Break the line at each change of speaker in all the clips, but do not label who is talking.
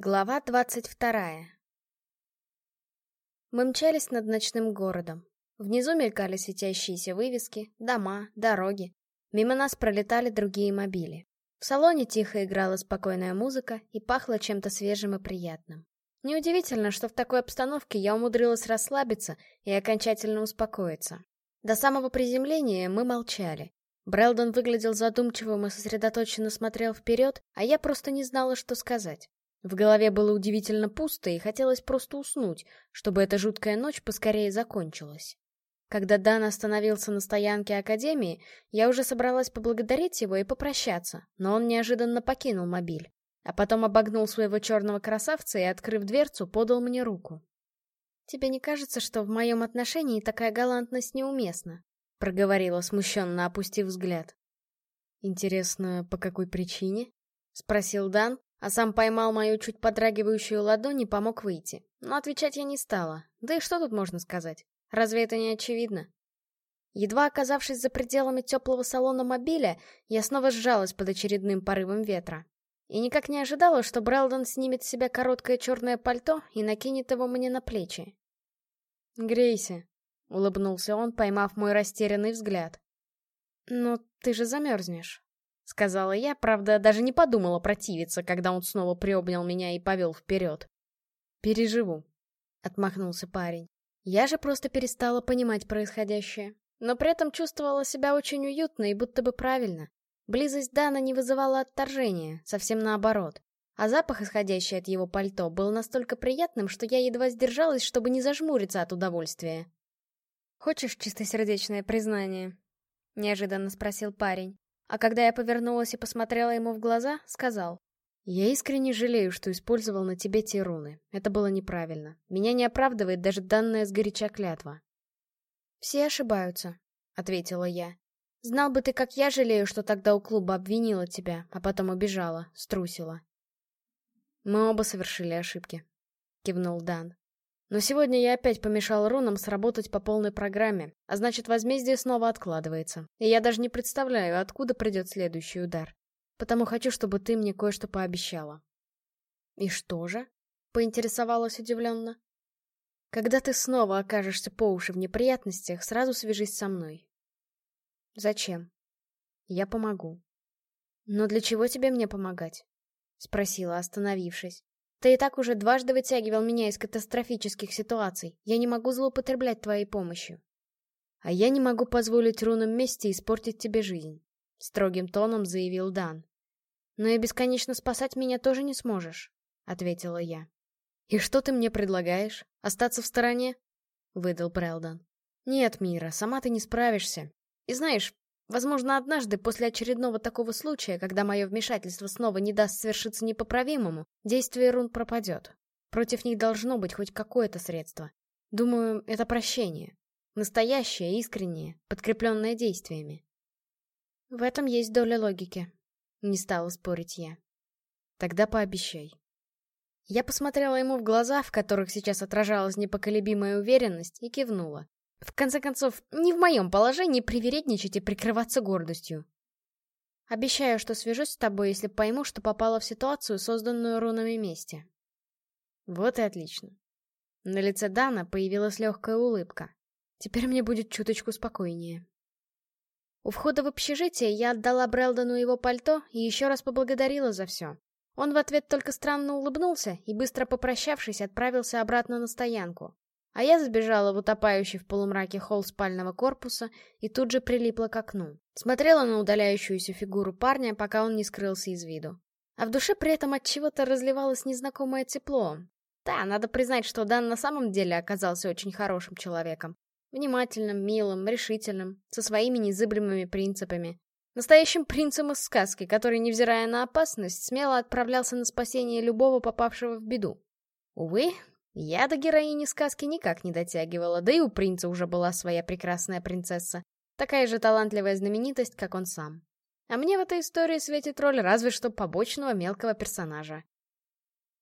Глава двадцать вторая Мы мчались над ночным городом. Внизу мелькали светящиеся вывески, дома, дороги. Мимо нас пролетали другие мобили. В салоне тихо играла спокойная музыка и пахло чем-то свежим и приятным. Неудивительно, что в такой обстановке я умудрилась расслабиться и окончательно успокоиться. До самого приземления мы молчали. Брэлдон выглядел задумчивым и сосредоточенно смотрел вперед, а я просто не знала, что сказать. В голове было удивительно пусто, и хотелось просто уснуть, чтобы эта жуткая ночь поскорее закончилась. Когда Дан остановился на стоянке Академии, я уже собралась поблагодарить его и попрощаться, но он неожиданно покинул мобиль. А потом обогнул своего черного красавца и, открыв дверцу, подал мне руку. «Тебе не кажется, что в моем отношении такая галантность неуместна?» — проговорила, смущенно опустив взгляд. «Интересно, по какой причине?» — спросил Дан, а сам поймал мою чуть подрагивающую ладонь и помог выйти. Но отвечать я не стала. Да и что тут можно сказать? Разве это не очевидно? Едва оказавшись за пределами теплого салона мобиля, я снова сжалась под очередным порывом ветра. И никак не ожидала, что Брэлдон снимет с себя короткое черное пальто и накинет его мне на плечи. «Грейся», — улыбнулся он, поймав мой растерянный взгляд. «Но ты же замерзнешь». — сказала я, правда, даже не подумала противиться, когда он снова приобнял меня и повел вперед. «Переживу», — отмахнулся парень. Я же просто перестала понимать происходящее, но при этом чувствовала себя очень уютно и будто бы правильно. Близость Дана не вызывала отторжения, совсем наоборот. А запах, исходящий от его пальто, был настолько приятным, что я едва сдержалась, чтобы не зажмуриться от удовольствия. «Хочешь чистосердечное признание?» — неожиданно спросил парень. А когда я повернулась и посмотрела ему в глаза, сказал. «Я искренне жалею, что использовал на тебе те руны. Это было неправильно. Меня не оправдывает даже данная сгоряча клятва». «Все ошибаются», — ответила я. «Знал бы ты, как я жалею, что тогда у клуба обвинила тебя, а потом убежала, струсила». «Мы оба совершили ошибки», — кивнул Дан. Но сегодня я опять помешал рунам сработать по полной программе, а значит возмездие снова откладывается. И я даже не представляю, откуда придет следующий удар. Потому хочу, чтобы ты мне кое-что пообещала. И что же? Поинтересовалась удивленно. Когда ты снова окажешься по уши в неприятностях, сразу свяжись со мной. Зачем? Я помогу. Но для чего тебе мне помогать? Спросила, остановившись. Ты и так уже дважды вытягивал меня из катастрофических ситуаций. Я не могу злоупотреблять твоей помощью. А я не могу позволить рунам мести испортить тебе жизнь. Строгим тоном заявил Дан. Но и бесконечно спасать меня тоже не сможешь, ответила я. И что ты мне предлагаешь? Остаться в стороне? Выдал Брэлдон. Нет, Мира, сама ты не справишься. И знаешь, Возможно, однажды после очередного такого случая, когда мое вмешательство снова не даст свершиться непоправимому, действие рун пропадет. Против них должно быть хоть какое-то средство. Думаю, это прощение. Настоящее, искреннее, подкрепленное действиями. В этом есть доля логики. Не стала спорить я. Тогда пообещай. Я посмотрела ему в глаза, в которых сейчас отражалась непоколебимая уверенность, и кивнула. В конце концов, не в моем положении привередничать и прикрываться гордостью. Обещаю, что свяжусь с тобой, если пойму, что попала в ситуацию, созданную рунами мести. Вот и отлично. На лице Дана появилась легкая улыбка. Теперь мне будет чуточку спокойнее. У входа в общежитие я отдала Брэлдону его пальто и еще раз поблагодарила за все. Он в ответ только странно улыбнулся и, быстро попрощавшись, отправился обратно на стоянку. А я забежала в утопающий в полумраке холл спального корпуса и тут же прилипла к окну. Смотрела на удаляющуюся фигуру парня, пока он не скрылся из виду. А в душе при этом от чего-то разливалось незнакомое тепло. Да, надо признать, что Дан на самом деле оказался очень хорошим человеком. Внимательным, милым, решительным, со своими незыблемыми принципами. Настоящим принцем из сказки, который, невзирая на опасность, смело отправлялся на спасение любого попавшего в беду. Увы, я до героини сказки никак не дотягивала, да и у принца уже была своя прекрасная принцесса. Такая же талантливая знаменитость, как он сам. А мне в этой истории светит роль разве что побочного мелкого персонажа.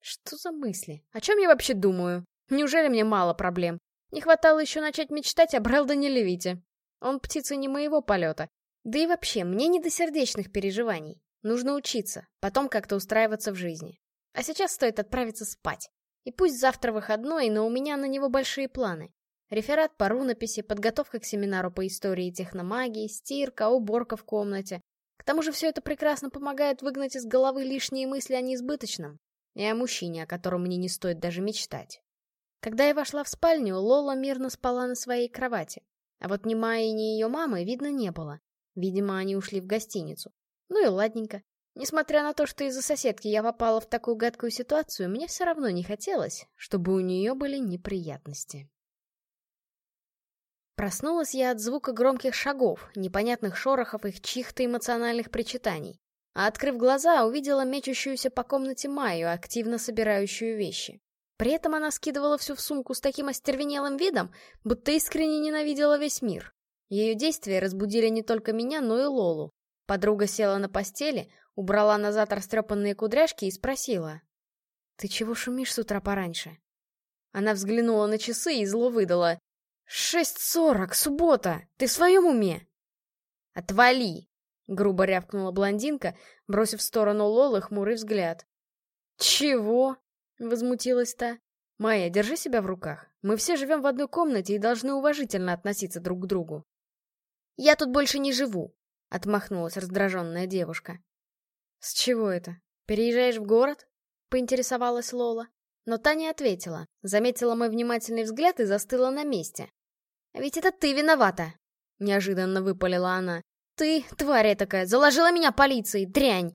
Что за мысли? О чем я вообще думаю? Неужели мне мало проблем? Не хватало еще начать мечтать о Брэлдоне Левите. Он птица не моего полета. Да и вообще, мне не до сердечных переживаний. Нужно учиться, потом как-то устраиваться в жизни. А сейчас стоит отправиться спать. И пусть завтра выходной, но у меня на него большие планы. Реферат по рунописи, подготовка к семинару по истории техномагии, стирка, уборка в комнате. К тому же все это прекрасно помогает выгнать из головы лишние мысли о неизбыточном. И о мужчине, о котором мне не стоит даже мечтать. Когда я вошла в спальню, Лола мирно спала на своей кровати. А вот ни Майи, ни ее мамы видно не было. Видимо, они ушли в гостиницу. Ну и ладненько. Несмотря на то, что из-за соседки я попала в такую гадкую ситуацию, мне все равно не хотелось, чтобы у нее были неприятности. Проснулась я от звука громких шагов, непонятных шорохов их чьих-то эмоциональных причитаний. А открыв глаза, увидела мечущуюся по комнате Майю, активно собирающую вещи. При этом она скидывала всю в сумку с таким остервенелым видом, будто искренне ненавидела весь мир. Ее действия разбудили не только меня, но и Лолу. Подруга села на постели, убрала назад растрепанные кудряшки и спросила. «Ты чего шумишь с утра пораньше?» Она взглянула на часы и зло выдала. «Шесть сорок, суббота! Ты в своем уме?» «Отвали!» — грубо рявкнула блондинка, бросив в сторону Лолы хмурый взгляд. «Чего?» — возмутилась та. «Майя, держи себя в руках. Мы все живем в одной комнате и должны уважительно относиться друг к другу». «Я тут больше не живу», — отмахнулась раздраженная девушка. «С чего это? Переезжаешь в город?» — поинтересовалась Лола. Но та не ответила, заметила мой внимательный взгляд и застыла на месте. «А ведь это ты виновата!» — неожиданно выпалила она. «Ты, тварь такая, заложила меня полицией, дрянь!»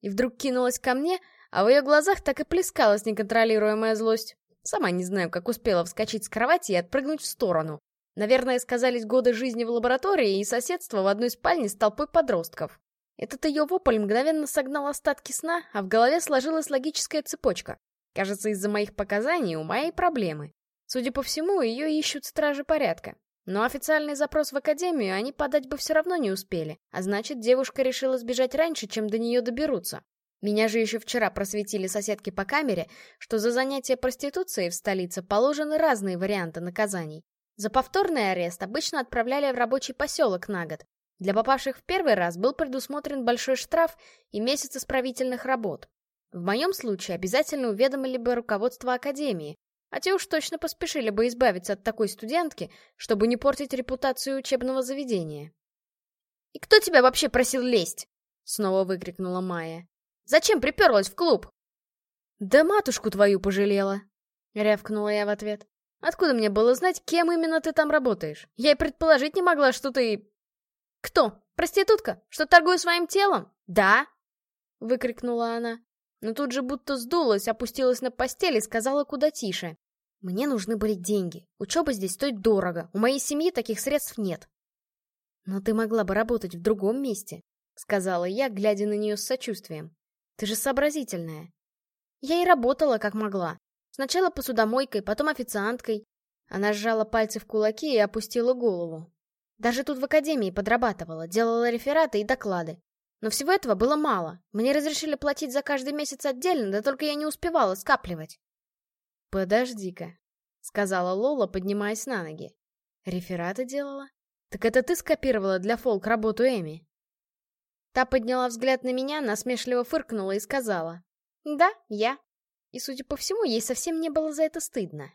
И вдруг кинулась ко мне, а в ее глазах так и плескалась неконтролируемая злость. Сама не знаю, как успела вскочить с кровати и отпрыгнуть в сторону. Наверное, сказались годы жизни в лаборатории и соседство в одной спальне с толпой подростков. Этот ее вопль мгновенно согнал остатки сна, а в голове сложилась логическая цепочка. Кажется, из-за моих показаний у моей проблемы. Судя по всему, ее ищут стражи порядка. Но официальный запрос в академию они подать бы все равно не успели, а значит, девушка решила сбежать раньше, чем до нее доберутся. Меня же еще вчера просветили соседки по камере, что за занятие проституцией в столице положены разные варианты наказаний. За повторный арест обычно отправляли в рабочий поселок на год. Для попавших в первый раз был предусмотрен большой штраф и месяц исправительных работ. В моем случае обязательно уведомили бы руководство академии, а те уж точно поспешили бы избавиться от такой студентки, чтобы не портить репутацию учебного заведения. «И кто тебя вообще просил лезть?» — снова выкрикнула Майя. Зачем приперлась в клуб?» «Да матушку твою пожалела!» — рявкнула я в ответ. «Откуда мне было знать, кем именно ты там работаешь? Я и предположить не могла, что ты...» «Кто? Проститутка? Что торгую своим телом? Да?» — выкрикнула она. Но тут же будто сдулась, опустилась на постель и сказала куда тише. «Мне нужны были деньги. Учеба здесь стоит дорого. У моей семьи таких средств нет». «Но ты могла бы работать в другом месте», — сказала я, глядя на нее с сочувствием. Ты же сообразительная. Я и работала как могла. Сначала посудомойкой, потом официанткой. Она сжала пальцы в кулаки и опустила голову. Даже тут в академии подрабатывала, делала рефераты и доклады. Но всего этого было мало. Мне разрешили платить за каждый месяц отдельно, да только я не успевала скапливать. «Подожди-ка», — сказала Лола, поднимаясь на ноги. «Рефераты делала? Так это ты скопировала для фолк работу Эми?» Та подняла взгляд на меня, насмешливо фыркнула и сказала. «Да, я». И, судя по всему, ей совсем не было за это стыдно.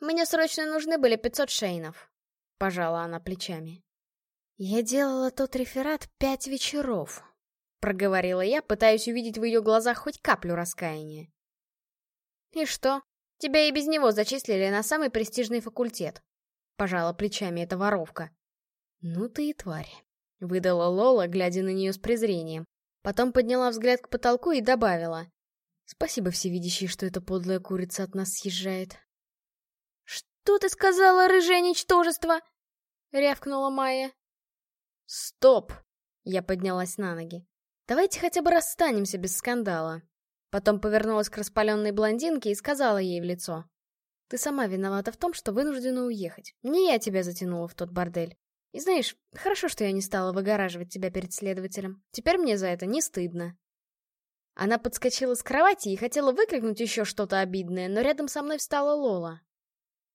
«Мне срочно нужны были 500 шейнов», — пожала она плечами. «Я делала тот реферат пять вечеров», — проговорила я, пытаясь увидеть в ее глазах хоть каплю раскаяния. «И что? Тебя и без него зачислили на самый престижный факультет», — пожала плечами эта воровка. «Ну ты и тварь». — выдала Лола, глядя на нее с презрением. Потом подняла взгляд к потолку и добавила. «Спасибо, всевидящий, что эта подлая курица от нас съезжает». «Что ты сказала, рыжее ничтожество?» — рявкнула Майя. «Стоп!» — я поднялась на ноги. «Давайте хотя бы расстанемся без скандала». Потом повернулась к распаленной блондинке и сказала ей в лицо. «Ты сама виновата в том, что вынуждена уехать. Не я тебя затянула в тот бордель. И знаешь, хорошо, что я не стала выгораживать тебя перед следователем. Теперь мне за это не стыдно. Она подскочила с кровати и хотела выкрикнуть еще что-то обидное, но рядом со мной встала Лола.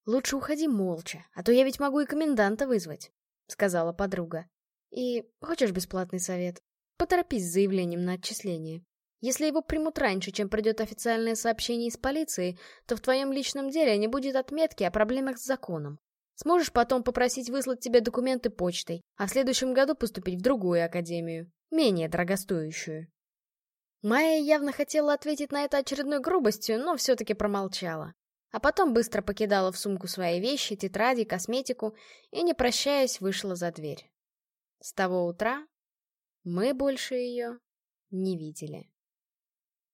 «Лучше уходи молча, а то я ведь могу и коменданта вызвать», — сказала подруга. «И хочешь бесплатный совет? Поторопись с заявлением на отчисление. Если его примут раньше, чем придет официальное сообщение из полиции, то в твоем личном деле не будет отметки о проблемах с законом. Сможешь потом попросить выслать тебе документы почтой, а в следующем году поступить в другую академию, менее дорогостоящую. Майя явно хотела ответить на это очередной грубостью, но все-таки промолчала. А потом быстро покидала в сумку свои вещи, тетради, косметику и, не прощаясь, вышла за дверь. С того утра мы больше ее не видели.